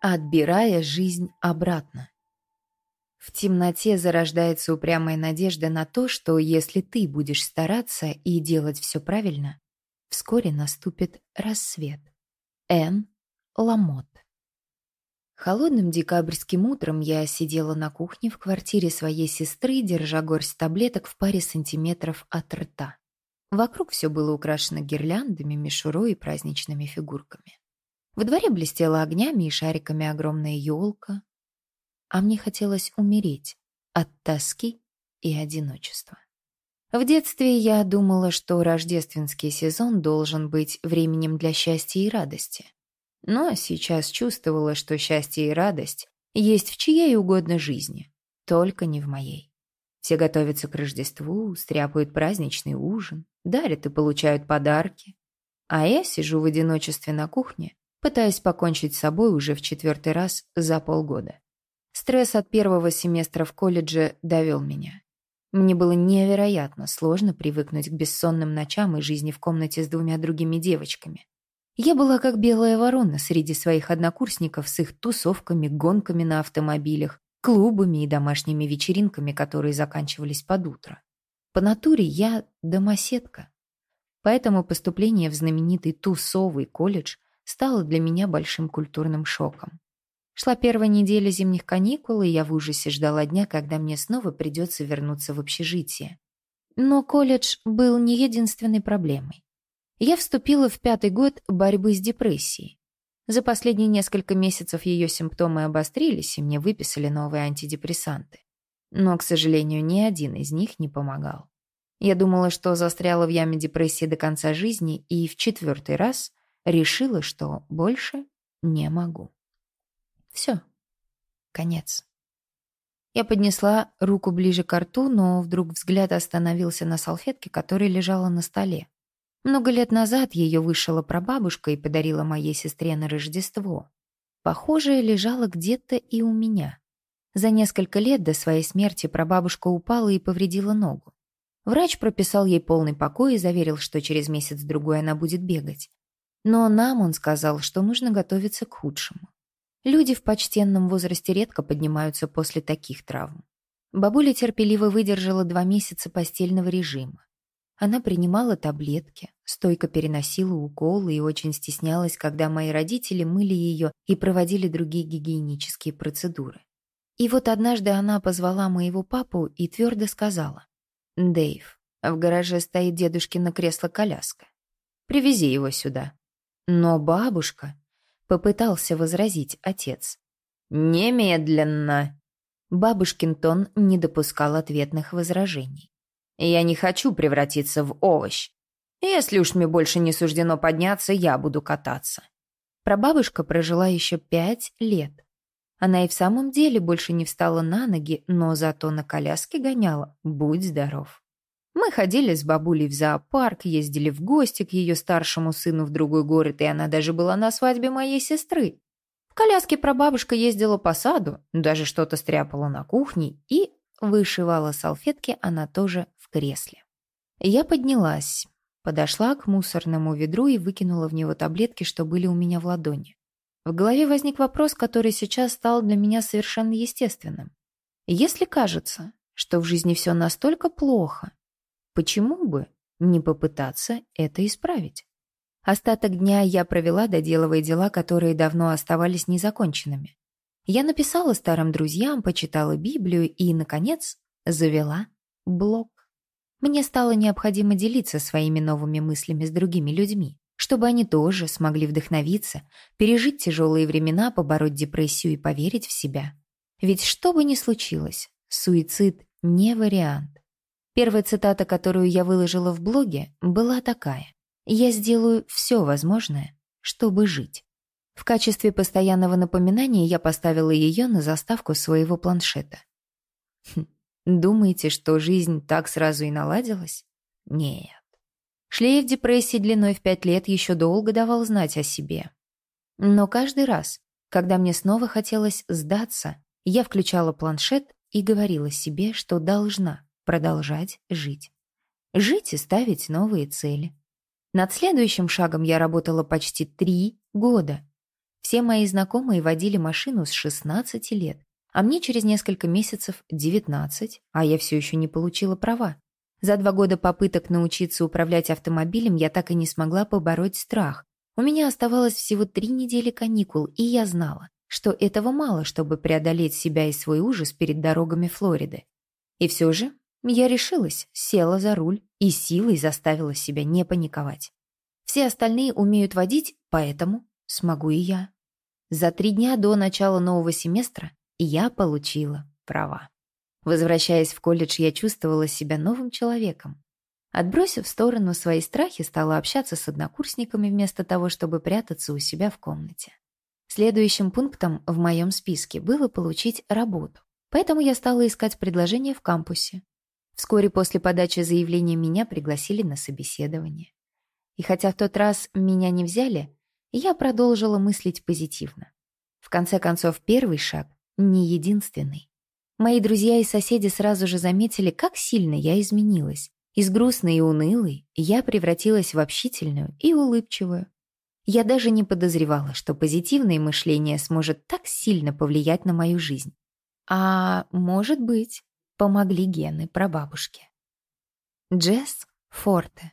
отбирая жизнь обратно. В темноте зарождается упрямая надежда на то, что если ты будешь стараться и делать все правильно, вскоре наступит рассвет. Н. Ламот Холодным декабрьским утром я сидела на кухне в квартире своей сестры, держа горсть таблеток в паре сантиметров от рта. Вокруг все было украшено гирляндами, мишурой и праздничными фигурками. Во дворе блестела огнями и шариками огромная елка, а мне хотелось умереть от тоски и одиночества. В детстве я думала, что рождественский сезон должен быть временем для счастья и радости. Но сейчас чувствовала, что счастье и радость есть в чьей угодно жизни, только не в моей. Все готовятся к Рождеству, стряпают праздничный ужин, дарят и получают подарки. А я сижу в одиночестве на кухне, пытаясь покончить с собой уже в четвертый раз за полгода. Стресс от первого семестра в колледже довел меня. Мне было невероятно сложно привыкнуть к бессонным ночам и жизни в комнате с двумя другими девочками. Я была как белая ворона среди своих однокурсников с их тусовками, гонками на автомобилях, клубами и домашними вечеринками, которые заканчивались под утро. По натуре я домоседка. Поэтому поступление в знаменитый тусовый колледж стало для меня большим культурным шоком. Шла первая неделя зимних каникул, и я в ужасе ждала дня, когда мне снова придется вернуться в общежитие. Но колледж был не единственной проблемой. Я вступила в пятый год борьбы с депрессией. За последние несколько месяцев ее симптомы обострились, и мне выписали новые антидепрессанты. Но, к сожалению, ни один из них не помогал. Я думала, что застряла в яме депрессии до конца жизни, и в четвертый раз решила, что больше не могу. Все. Конец. Я поднесла руку ближе к рту, но вдруг взгляд остановился на салфетке, которая лежала на столе. Много лет назад ее вышила прабабушка и подарила моей сестре на Рождество. Похожее лежало где-то и у меня. За несколько лет до своей смерти прабабушка упала и повредила ногу. Врач прописал ей полный покой и заверил, что через месяц-другой она будет бегать. Но нам он сказал, что нужно готовиться к худшему. Люди в почтенном возрасте редко поднимаются после таких травм. Бабуля терпеливо выдержала два месяца постельного режима. Она принимала таблетки, стойко переносила уколы и очень стеснялась, когда мои родители мыли ее и проводили другие гигиенические процедуры. И вот однажды она позвала моего папу и твердо сказала, «Дэйв, в гараже стоит дедушкино кресло-коляска. Привези его сюда». Но бабушка Попытался возразить отец. «Немедленно!» Бабушкин тон не допускал ответных возражений. «Я не хочу превратиться в овощ. Если уж мне больше не суждено подняться, я буду кататься». Прабабушка прожила еще пять лет. Она и в самом деле больше не встала на ноги, но зато на коляске гоняла. Будь здоров. Мы ходили с бабулей в зоопарк, ездили в гости к ее старшему сыну в другой город, и она даже была на свадьбе моей сестры. В коляске прабабушка ездила по саду, даже что-то стряпала на кухне и вышивала салфетки она тоже в кресле. Я поднялась, подошла к мусорному ведру и выкинула в него таблетки, что были у меня в ладони. В голове возник вопрос, который сейчас стал для меня совершенно естественным. Если кажется, что в жизни все настолько плохо, Почему бы не попытаться это исправить? Остаток дня я провела, доделывая дела, которые давно оставались незаконченными. Я написала старым друзьям, почитала Библию и, наконец, завела блог. Мне стало необходимо делиться своими новыми мыслями с другими людьми, чтобы они тоже смогли вдохновиться, пережить тяжелые времена, побороть депрессию и поверить в себя. Ведь что бы ни случилось, суицид не вариант. Первая цитата, которую я выложила в блоге, была такая. «Я сделаю все возможное, чтобы жить». В качестве постоянного напоминания я поставила ее на заставку своего планшета. Хм, думаете, что жизнь так сразу и наладилась? Нет. Шлейф депрессии длиной в пять лет еще долго давал знать о себе. Но каждый раз, когда мне снова хотелось сдаться, я включала планшет и говорила себе, что должна, продолжать жить. Жить и ставить новые цели. Над следующим шагом я работала почти три года. Все мои знакомые водили машину с 16 лет, а мне через несколько месяцев 19, а я все еще не получила права. За два года попыток научиться управлять автомобилем я так и не смогла побороть страх. У меня оставалось всего три недели каникул, и я знала, что этого мало, чтобы преодолеть себя и свой ужас перед дорогами Флориды. И все же я решилась, села за руль и силой заставила себя не паниковать. Все остальные умеют водить, поэтому смогу и я. За три дня до начала нового семестра я получила права. Возвращаясь в колледж, я чувствовала себя новым человеком. Отбросив в сторону свои страхи, стала общаться с однокурсниками вместо того, чтобы прятаться у себя в комнате. Следующим пунктом в моем списке было получить работу, поэтому я стала искать предложения в кампусе. Вскоре после подачи заявления меня пригласили на собеседование. И хотя в тот раз меня не взяли, я продолжила мыслить позитивно. В конце концов, первый шаг не единственный. Мои друзья и соседи сразу же заметили, как сильно я изменилась. Из грустной и унылой я превратилась в общительную и улыбчивую. Я даже не подозревала, что позитивное мышление сможет так сильно повлиять на мою жизнь. А может быть, помогли гены прабабушки. Джесс Форте